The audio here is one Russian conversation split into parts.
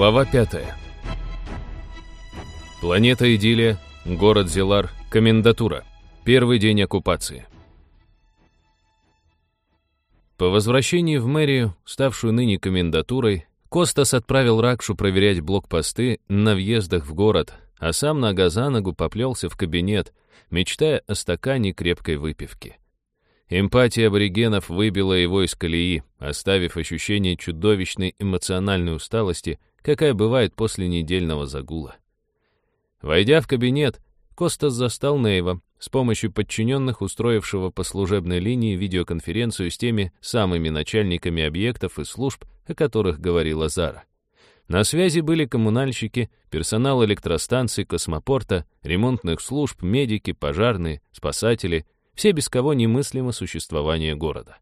Глава 5. Планета Идиллия, город Зелар, комендатура. Первый день оккупации. По возвращении в мэрию, ставшую ныне комендатурой, Костас отправил Ракшу проверять блокпосты на въездах в город, а сам нога за ногу поплелся в кабинет, мечтая о стакане крепкой выпивки. Эмпатия аборигенов выбила его из колеи, оставив ощущение чудовищной эмоциональной усталости, какая бывает после недельного загула. Войдя в кабинет, Костас застал Нейва, с помощью подчиненных, устроившего по служебной линии видеоконференцию с теми самыми начальниками объектов и служб, о которых говорила Зара. На связи были коммунальщики, персонал электростанций, космопорта, ремонтных служб, медики, пожарные, спасатели, все без кого немыслимо существование города.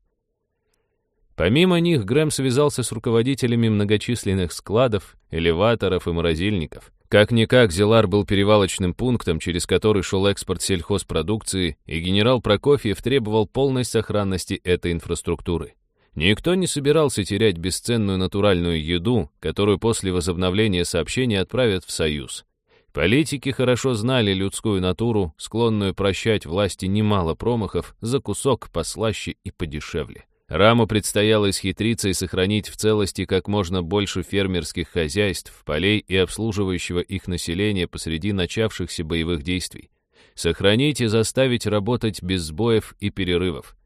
Помимо них, Грэм связался с руководителями многочисленных складов, элеваторов и морозильников. Как-никак, Зелар был перевалочным пунктом, через который шел экспорт сельхозпродукции, и генерал Прокофьев требовал полной сохранности этой инфраструктуры. Никто не собирался терять бесценную натуральную еду, которую после возобновления сообщения отправят в Союз. Политики хорошо знали людскую натуру, склонную прощать власти немало промахов за кусок послаще и подешевле. Раму предстояло исхитриться и сохранить в целости как можно больше фермерских хозяйств, полей и обслуживающего их населения посреди начавшихся боевых действий. Сохранить и заставить работать без сбоев и перерывов.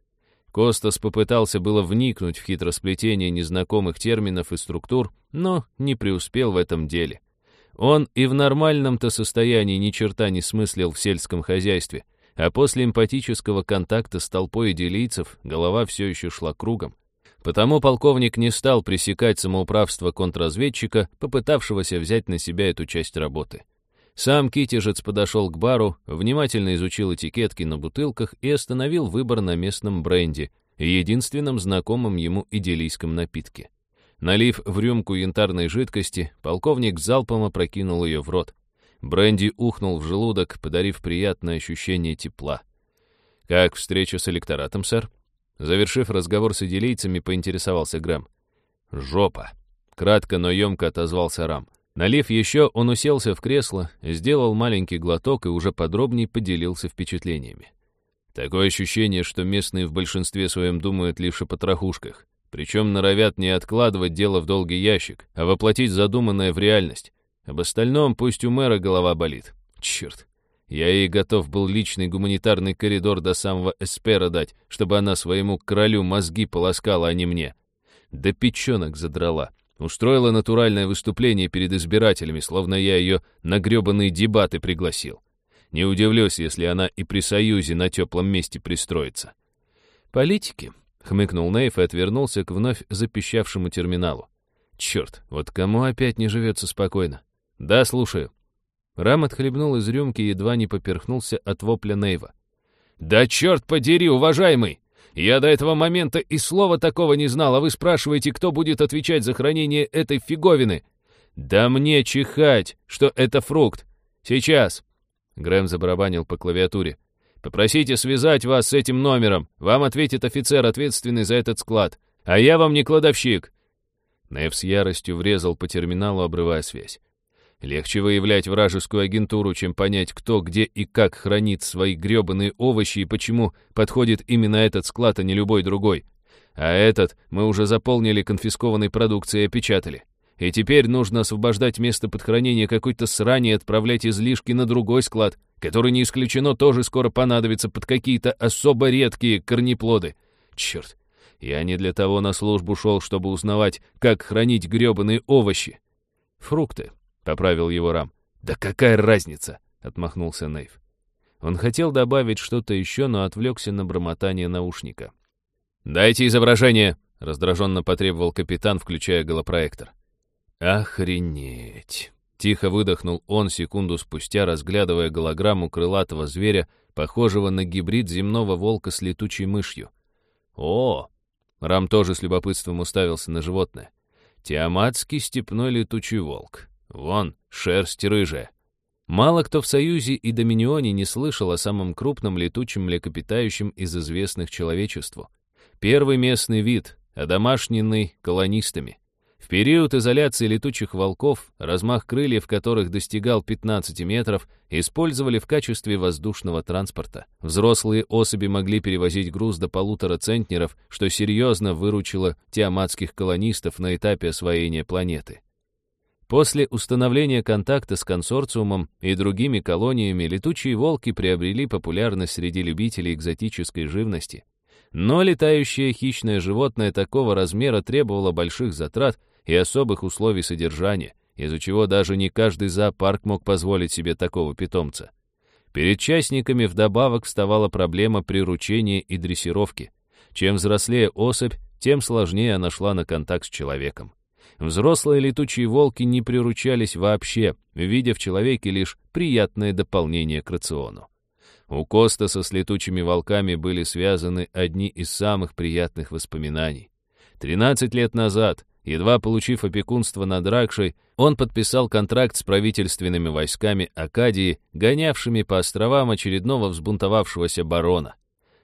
Костас попытался было вникнуть в хитросплетение незнакомых терминов и структур, но не преуспел в этом деле. Он и в нормальном-то состоянии ни черта не смыслил в сельском хозяйстве, а после эмпатического контакта с толпой делийцев голова все еще шла кругом. Потому полковник не стал пресекать самоуправство контрразведчика, попытавшегося взять на себя эту часть работы. Сам Китежец подошел к бару, внимательно изучил этикетки на бутылках и остановил выбор на местном бренде, единственном знакомом ему идиллийском напитке. Налив в рюмку янтарной жидкости, полковник залпом опрокинул ее в рот. Бренди ухнул в желудок, подарив приятное ощущение тепла. «Как встреча с электоратом, сэр?» Завершив разговор с идилийцами, поинтересовался Грэм. «Жопа!» — кратко, но емко отозвался Рам. Налив еще, он уселся в кресло, сделал маленький глоток и уже подробнее поделился впечатлениями. Такое ощущение, что местные в большинстве своем думают лишь о потрохушках. Причем норовят не откладывать дело в долгий ящик, а воплотить задуманное в реальность. Об остальном пусть у мэра голова болит. Черт. Я ей готов был личный гуманитарный коридор до самого Эспера дать, чтобы она своему королю мозги полоскала, а не мне. Да печенок задрала. Устроила натуральное выступление перед избирателями, словно я ее на гребаные дебаты пригласил. Не удивлюсь, если она и при Союзе на теплом месте пристроится. «Политики», — хмыкнул Нейф и отвернулся к вновь запищавшему терминалу. «Черт, вот кому опять не живется спокойно? «Да, слушаю». Рам отхлебнул из рюмки и едва не поперхнулся от вопля Нейва. «Да черт подери, уважаемый! Я до этого момента и слова такого не знал, а вы спрашиваете, кто будет отвечать за хранение этой фиговины? Да мне чихать, что это фрукт! Сейчас!» Грэм забарабанил по клавиатуре. «Попросите связать вас с этим номером. Вам ответит офицер, ответственный за этот склад. А я вам не кладовщик». Нейв с яростью врезал по терминалу, обрывая связь. Легче выявлять вражескую агентуру, чем понять, кто, где и как хранит свои гребаные овощи и почему подходит именно этот склад, а не любой другой. А этот мы уже заполнили конфискованной продукцией и опечатали. И теперь нужно освобождать место под хранение какой-то срани и отправлять излишки на другой склад, который не исключено тоже скоро понадобится под какие-то особо редкие корнеплоды. Черт, я не для того на службу шел, чтобы узнавать, как хранить гребаные овощи. Фрукты. — поправил его Рам. «Да какая разница?» — отмахнулся Нейв. Он хотел добавить что-то еще, но отвлекся на бормотание наушника. «Дайте изображение!» — раздраженно потребовал капитан, включая голопроектор. «Охренеть!» — тихо выдохнул он секунду спустя, разглядывая голограмму крылатого зверя, похожего на гибрид земного волка с летучей мышью. «О!» — Рам тоже с любопытством уставился на животное. «Тиаматский степной летучий волк. Вон, шерсть рыжая. Мало кто в Союзе и Доминионе не слышал о самом крупном летучем млекопитающем из известных человечеству. Первый местный вид, одомашненный колонистами. В период изоляции летучих волков, размах крыльев которых достигал 15 метров, использовали в качестве воздушного транспорта. Взрослые особи могли перевозить груз до полутора центнеров, что серьезно выручило тиаматских колонистов на этапе освоения планеты. После установления контакта с консорциумом и другими колониями летучие волки приобрели популярность среди любителей экзотической живности. Но летающее хищное животное такого размера требовало больших затрат и особых условий содержания, из-за чего даже не каждый зоопарк мог позволить себе такого питомца. Перед частниками вдобавок вставала проблема приручения и дрессировки. Чем взрослее особь, тем сложнее она шла на контакт с человеком. Взрослые летучие волки не приручались вообще, видя в человеке лишь приятное дополнение к рациону. У Костаса с летучими волками были связаны одни из самых приятных воспоминаний. Тринадцать лет назад, Едва получив опекунство над Ракшей, он подписал контракт с правительственными войсками Акадии, гонявшими по островам очередного взбунтовавшегося барона.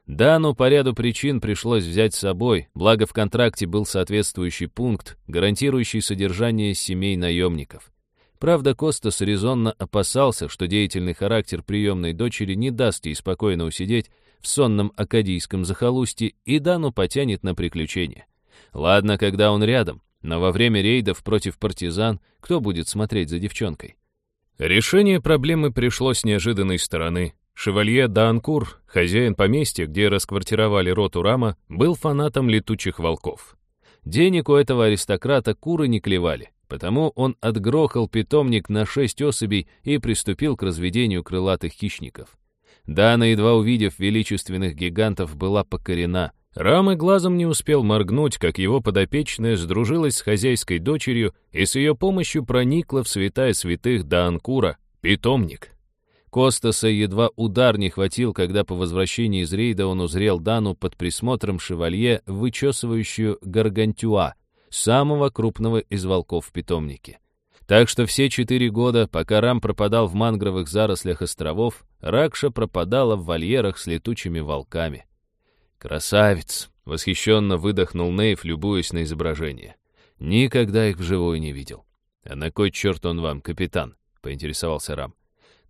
Дану по ряду причин пришлось взять с собой, благо в контракте был соответствующий пункт, гарантирующий содержание семей наемников. Правда, Костас резонно опасался, что деятельный характер приемной дочери не даст ей спокойно усидеть в сонном акадийском захолустье и Дану потянет на приключения. Ладно, когда он рядом, но во время рейдов против партизан кто будет смотреть за девчонкой? Решение проблемы пришло с неожиданной стороны. Шевалье Данкур, хозяин поместья, где расквартировали роту Рама, был фанатом летучих волков. Денег у этого аристократа куры не клевали, потому он отгрохал питомник на шесть особей и приступил к разведению крылатых хищников. Дана, едва увидев величественных гигантов, была покорена. Рам глазом не успел моргнуть, как его подопечная сдружилась с хозяйской дочерью и с ее помощью проникла в святая святых Даанкура, питомник. Костаса едва удар не хватил, когда по возвращении из рейда он узрел Дану под присмотром шевалье, вычесывающую гаргантюа, самого крупного из волков в питомнике. Так что все четыре года, пока Рам пропадал в мангровых зарослях островов, Ракша пропадала в вольерах с летучими волками. «Красавец!» — восхищенно выдохнул Нейв, любуясь на изображение. «Никогда их вживую не видел». «А на кой черт он вам, капитан?» — поинтересовался Рам.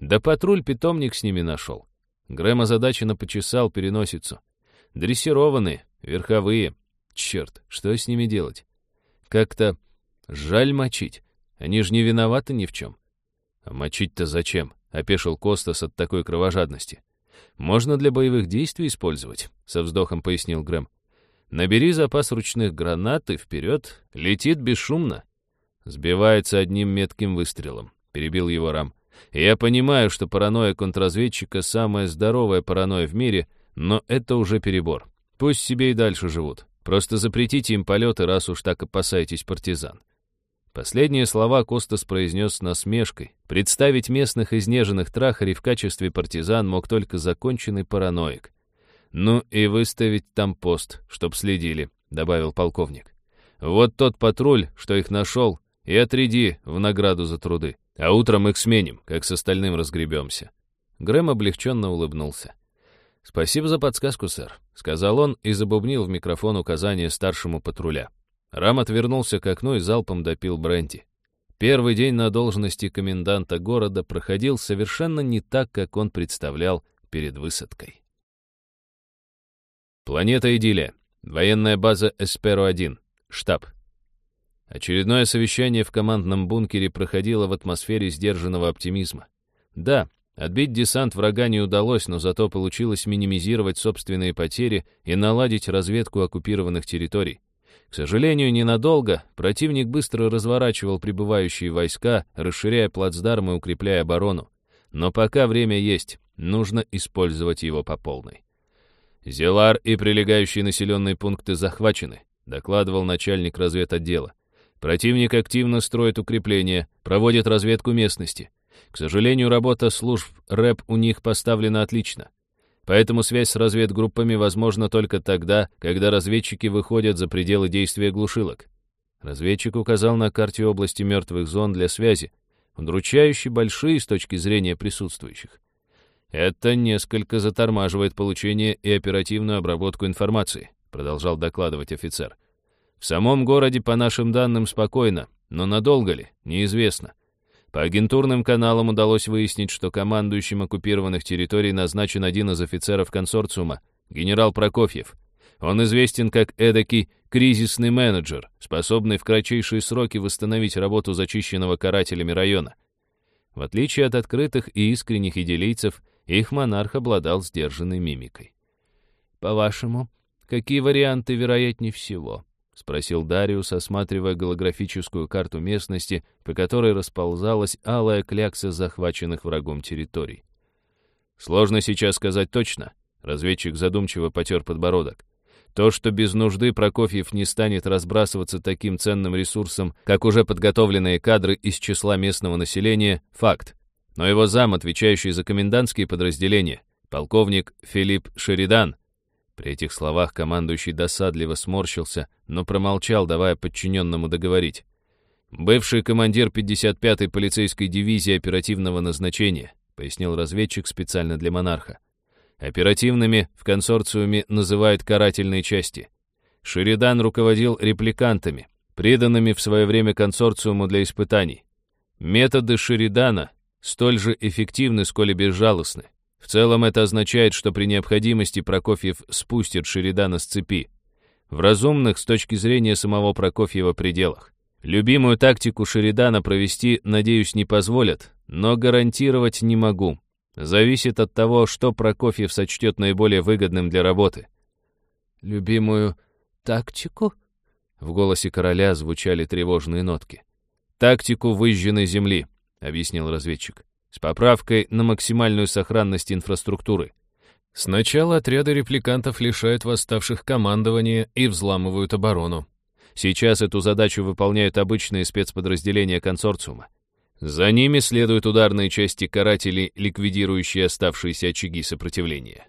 «Да патруль-питомник с ними нашел». Грэм озадаченно почесал переносицу. «Дрессированные, верховые. Черт, что с ними делать? Как-то жаль мочить. Они же не виноваты ни в чем». «А мочить-то зачем?» — опешил Костас от такой кровожадности. «Можно для боевых действий использовать», — со вздохом пояснил Грэм. «Набери запас ручных гранат и вперед, летит бесшумно». «Сбивается одним метким выстрелом», — перебил его Рам. «Я понимаю, что паранойя контрразведчика — самая здоровая паранойя в мире, но это уже перебор. Пусть себе и дальше живут. Просто запретите им полеты, раз уж так опасаетесь партизан. Последние слова Костас произнес с насмешкой. Представить местных изнеженных трахарей в качестве партизан мог только законченный параноик. «Ну и выставить там пост, чтоб следили», — добавил полковник. «Вот тот патруль, что их нашел, и отряди в награду за труды. А утром их сменим, как с остальным разгребемся». Грэм облегченно улыбнулся. «Спасибо за подсказку, сэр», — сказал он и забубнил в микрофон указания старшему патруля. Рам отвернулся к окну и залпом допил бренди. Первый день на должности коменданта города проходил совершенно не так, как он представлял перед высадкой. Планета Идиллия. Военная база Эсперо-1. Штаб. Очередное совещание в командном бункере проходило в атмосфере сдержанного оптимизма. Да, отбить десант врага не удалось, но зато получилось минимизировать собственные потери и наладить разведку оккупированных территорий. К сожалению, ненадолго. Противник быстро разворачивал прибывающие войска, расширяя плацдарм и укрепляя оборону. Но пока время есть, нужно использовать его по полной. «Зелар и прилегающие населенные пункты захвачены», докладывал начальник разведотдела. Противник активно строит укрепления, проводит разведку местности. К сожалению, работа служб РЭП у них поставлена отлично. Поэтому связь с разведгруппами возможна только тогда, когда разведчики выходят за пределы действия глушилок. Разведчик указал на карте области мертвых зон для связи, удручающе большие с точки зрения присутствующих. Это несколько затормаживает получение и оперативную обработку информации, продолжал докладывать офицер. В самом городе, по нашим данным, спокойно, но надолго ли, неизвестно. По агентурным каналам удалось выяснить, что командующим оккупированных территорий назначен один из офицеров консорциума, генерал Прокофьев. Он известен как эдакий кризисный менеджер, способный в кратчайшие сроки восстановить работу зачищенного карателями района. В отличие от открытых и искренних идилийцев, их монарх обладал сдержанной мимикой. «По-вашему, какие варианты вероятнее всего?» — спросил Дариус, осматривая голографическую карту местности, по которой расползалась алая клякса захваченных врагом территорий. «Сложно сейчас сказать точно», — разведчик задумчиво потер подбородок. То, что без нужды Прокофьев не станет разбрасываться таким ценным ресурсом, как уже подготовленные кадры из числа местного населения, факт. Но его зам, отвечающий за комендантские подразделения, полковник Филипп Шеридан, при этих словах командующий досадливо сморщился, но промолчал, давая подчиненному договорить. «Бывший командир 55-й полицейской дивизии оперативного назначения», пояснил разведчик специально для монарха. Оперативными в консорциуме называют карательные части. Шеридан руководил репликантами, приданными в свое время консорциуму для испытаний. Методы Шеридана столь же эффективны, сколь и безжалостны. В целом это означает, что при необходимости Прокофьев спустит Шеридана с цепи. В разумных с точки зрения самого Прокофьева пределах. Любимую тактику Шеридана провести, надеюсь, не позволят, но гарантировать не могу. Зависит от того, что Прокофьев сочтет наиболее выгодным для работы. «Любимую тактику?» В голосе короля звучали тревожные нотки. «Тактику выжженной земли», — объяснил разведчик, «с поправкой на максимальную сохранность инфраструктуры. Сначала отряды репликантов лишают восставших командования и взламывают оборону. Сейчас эту задачу выполняют обычные спецподразделения консорциума. За ними следуют ударные части карателей, ликвидирующие оставшиеся очаги сопротивления.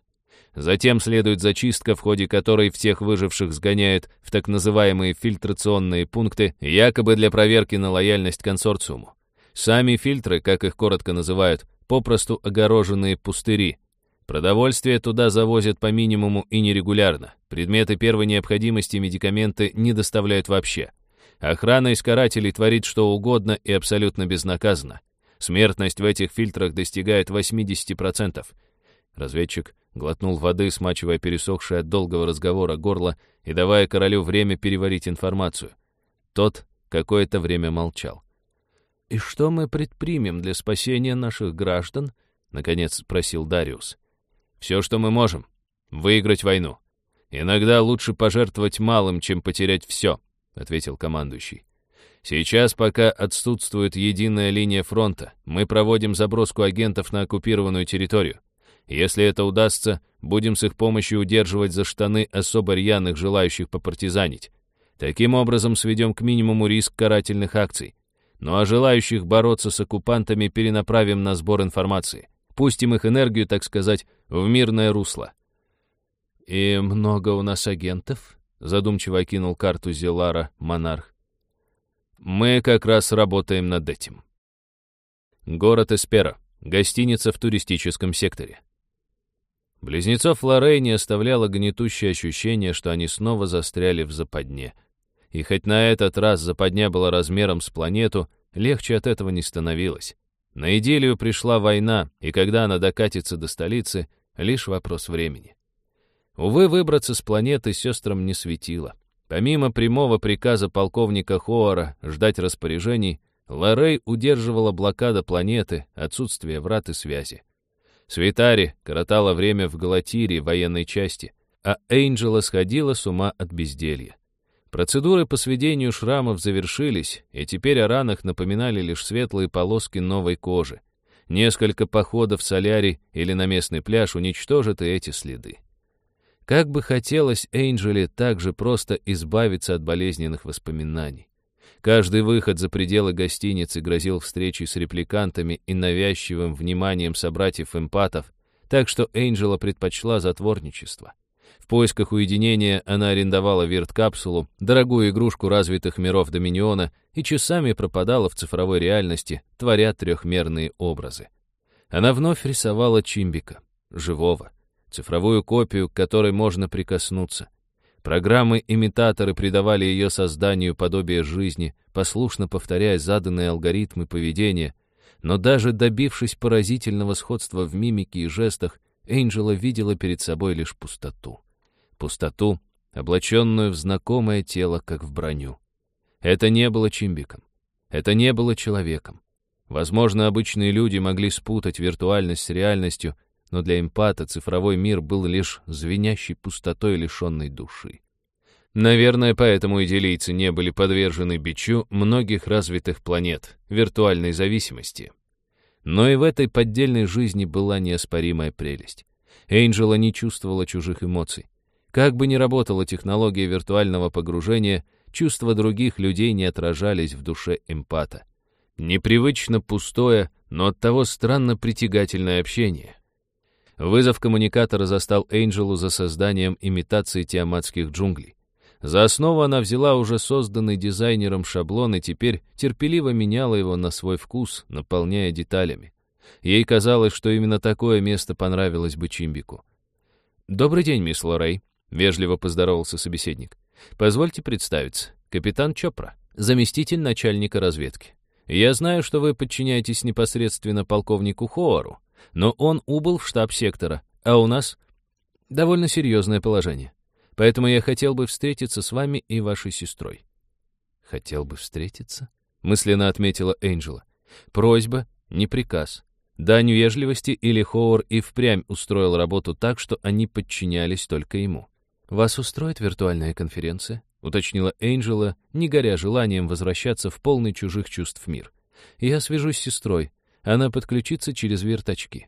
Затем следует зачистка, в ходе которой всех выживших сгоняют в так называемые фильтрационные пункты, якобы для проверки на лояльность консорциуму. Сами фильтры, как их коротко называют, попросту огороженные пустыри. Продовольствие туда завозят по минимуму и нерегулярно. Предметы первой необходимости медикаменты не доставляют вообще. Охрана из карателей творит что угодно и абсолютно безнаказанно. Смертность в этих фильтрах достигает 80%. Разведчик глотнул воды, смачивая пересохшее от долгого разговора горло и давая королю время переварить информацию. Тот какое-то время молчал. «И что мы предпримем для спасения наших граждан?» — наконец спросил Дариус. «Все, что мы можем. Выиграть войну. Иногда лучше пожертвовать малым, чем потерять все», — ответил командующий. «Сейчас, пока отсутствует единая линия фронта, мы проводим заброску агентов на оккупированную территорию. Если это удастся, будем с их помощью удерживать за штаны особо рьяных, желающих попартизанить. Таким образом сведем к минимуму риск карательных акций. Ну а желающих бороться с оккупантами перенаправим на сбор информации. Пустим их энергию, так сказать, в мирное русло. «И много у нас агентов?» Задумчиво окинул карту Зелара монарх. Мы как раз работаем над этим. Город Эспера. Гостиница в туристическом секторе. Близнецов Лоррей не оставляло гнетущее ощущение, что они снова застряли в западне. И хоть на этот раз западня была размером с планету, легче от этого не становилось. На идиллию пришла война, и когда она докатится до столицы, лишь вопрос времени. Увы, выбраться с планеты сестрам не светило. Помимо прямого приказа полковника Хоара ждать распоряжений, Лорей удерживала блокада планеты, отсутствие врат и связи. Свитари коротала время в Галатире военной части, а Эйнджела сходила с ума от безделья. Процедуры по сведению шрамов завершились, и теперь о ранах напоминали лишь светлые полоски новой кожи. Несколько походов в солярий или на местный пляж уничтожат и эти следы. Как бы хотелось Эйнджеле также просто избавиться от болезненных воспоминаний. Каждый выход за пределы гостиницы грозил встречей с репликантами и навязчивым вниманием собратьев-эмпатов, так что Эйнджела предпочла затворничество. Поисках уединения она арендовала вирт-капсулу, дорогую игрушку развитых миров Доминиона, и часами пропадала в цифровой реальности, творя трехмерные образы. Она вновь рисовала Чимбика, живого, цифровую копию, к которой можно прикоснуться. Программы-имитаторы придавали ее созданию подобие жизни, послушно повторяя заданные алгоритмы поведения, но даже добившись поразительного сходства в мимике и жестах, Энджела видела перед собой лишь пустоту. Пустоту, облаченную в знакомое тело, как в броню. Это не было Чимбиком. Это не было человеком. Возможно, обычные люди могли спутать виртуальность с реальностью, но для эмпата цифровой мир был лишь звенящей пустотой, лишенной души. Наверное, поэтому идиллийцы не были подвержены бичу многих развитых планет, виртуальной зависимости. Но и в этой поддельной жизни была неоспоримая прелесть. Энджела не чувствовала чужих эмоций. Как бы ни работала технология виртуального погружения, чувства других людей не отражались в душе эмпата. Непривычно пустое, но оттого странно притягательное общение. Вызов коммуникатора застал Энджелу за созданием имитации тиаматских джунглей. За основу она взяла уже созданный дизайнером шаблон и теперь терпеливо меняла его на свой вкус, наполняя деталями. Ей казалось, что именно такое место понравилось бы Чимбику. «Добрый день, мисс Лорей», — вежливо поздоровался собеседник. «Позвольте представиться. Капитан Чопра, заместитель начальника разведки. Я знаю, что вы подчиняетесь непосредственно полковнику Хоару, но он убыл в штаб сектора, а у нас довольно серьезное положение. Поэтому я хотел бы встретиться с вами и вашей сестрой». «Хотел бы встретиться?» — мысленно отметила Энджела. «Просьба, не приказ. Дань вежливости или Хоуэр и впрямь устроил работу так, что они подчинялись только ему. «Вас устроит виртуальная конференция?» — уточнила Энджела, не горя желанием возвращаться в полный чужих чувств мир. «Я свяжусь с сестрой. Она подключится через вирточки.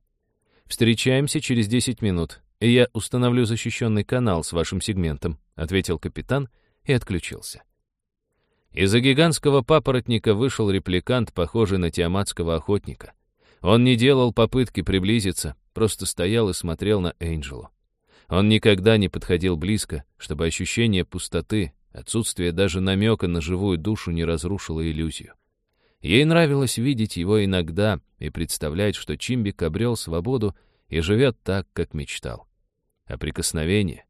Встречаемся через 10 минут, и я установлю защищенный канал с вашим сегментом», — ответил капитан и отключился. Из-за гигантского папоротника вышел репликант, похожий на тиаматского охотника. Он не делал попытки приблизиться, просто стоял и смотрел на Энджелу. Он никогда не подходил близко, чтобы ощущение пустоты, отсутствие даже намека на живую душу не разрушило иллюзию. Ей нравилось видеть его иногда и представлять, что Чимбик обрел свободу и живет так, как мечтал. А прикосновение?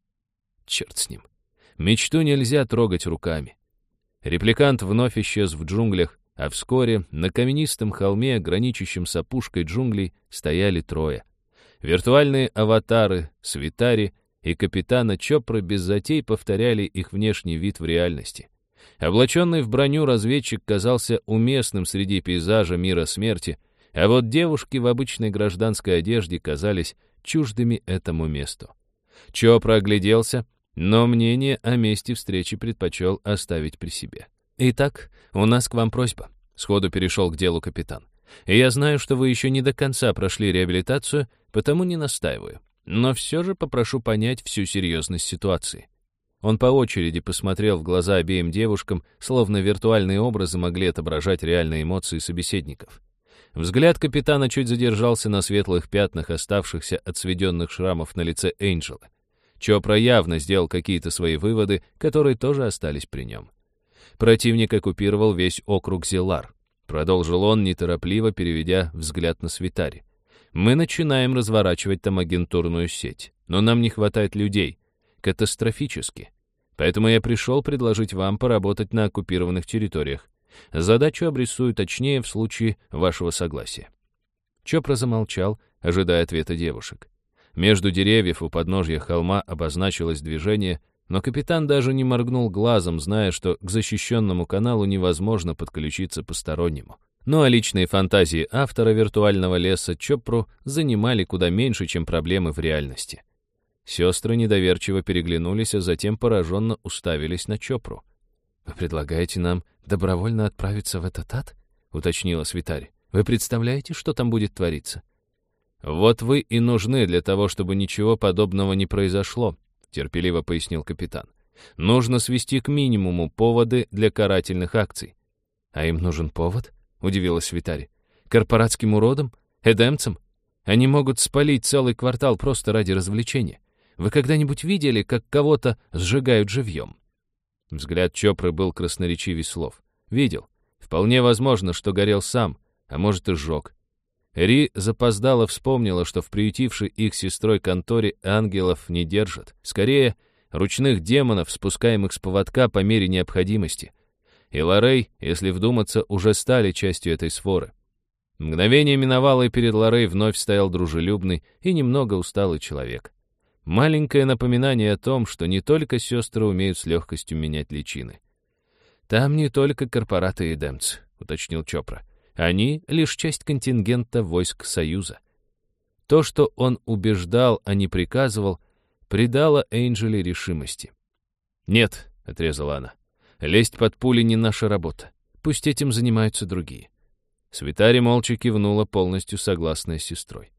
Черт с ним. Мечту нельзя трогать руками. Репликант вновь исчез в джунглях, а вскоре на каменистом холме, граничащем с опушкой джунглей, стояли трое. Виртуальные аватары, свитари и капитана Чопра без затей повторяли их внешний вид в реальности. Облаченный в броню разведчик казался уместным среди пейзажа мира смерти, а вот девушки в обычной гражданской одежде казались чуждыми этому месту. Чопра огляделся, но мнение о месте встречи предпочел оставить при себе. «Итак, у нас к вам просьба», — сходу перешел к делу капитан. Я знаю, что вы еще не до конца прошли реабилитацию, потому не настаиваю. Но все же попрошу понять всю серьезность ситуации. Он по очереди посмотрел в глаза обеим девушкам, словно виртуальные образы могли отображать реальные эмоции собеседников. Взгляд капитана чуть задержался на светлых пятнах, оставшихся от сведенных шрамов на лице Энджела. Чопра явно сделал какие-то свои выводы, которые тоже остались при нем. Противник оккупировал весь округ Зелар. Продолжил он, неторопливо переведя взгляд на свитари. Мы начинаем разворачивать там агентурную сеть, но нам не хватает людей. Катастрофически. Поэтому я пришел предложить вам поработать на оккупированных территориях. Задачу обрисую точнее в случае вашего согласия. Чопра замолчал, ожидая ответа девушек. Между деревьев у подножья холма обозначилось движение, но капитан даже не моргнул глазом, зная, что к защищенному каналу невозможно подключиться постороннему. Ну а личные фантазии автора виртуального леса Чопру занимали куда меньше, чем проблемы в реальности. Сестры недоверчиво переглянулись, а затем пораженно уставились на Чопру. «Вы предлагаете нам добровольно отправиться в этот ад?» — уточнила Свитарь. «Вы представляете, что там будет твориться?» «Вот вы и нужны для того, чтобы ничего подобного не произошло», терпеливо пояснил капитан. Нужно свести к минимуму поводы для карательных акций. А им нужен повод? Удивилась Витари. Корпоратским уродам? Эдемцам? Они могут спалить целый квартал просто ради развлечения. Вы когда-нибудь видели, как кого-то сжигают живьем? Взгляд Чопры был красноречивей слов. Видел. Вполне возможно, что горел сам, а может и сжег. Ри запоздало вспомнила, что в приютившей их сестрой конторе ангелов не держат. Скорее, ручных демонов, спускаемых с поводка по мере необходимости. И Лорей, если вдуматься, уже стали частью этой своры. Мгновение миновало, и перед Лорей вновь стоял дружелюбный и немного усталый человек. Маленькое напоминание о том, что не только сестры умеют с легкостью менять личины. «Там не только корпораты и демцы», — уточнил Чопра. «Они — лишь часть контингента войск Союза». То, что он убеждал, а не приказывал, придало Эйнджели решимости. «Нет», — отрезала она, — «лезть под пули не наша работа. Пусть этим занимаются другие». Свитари молча кивнула, полностью согласная с сестрой.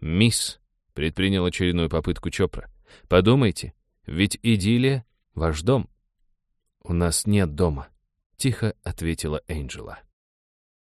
«Мисс», — предпринял очередную попытку Чопра, — «подумайте, ведь идиллия — ваш дом». «У нас нет дома», — тихо ответила Энджела.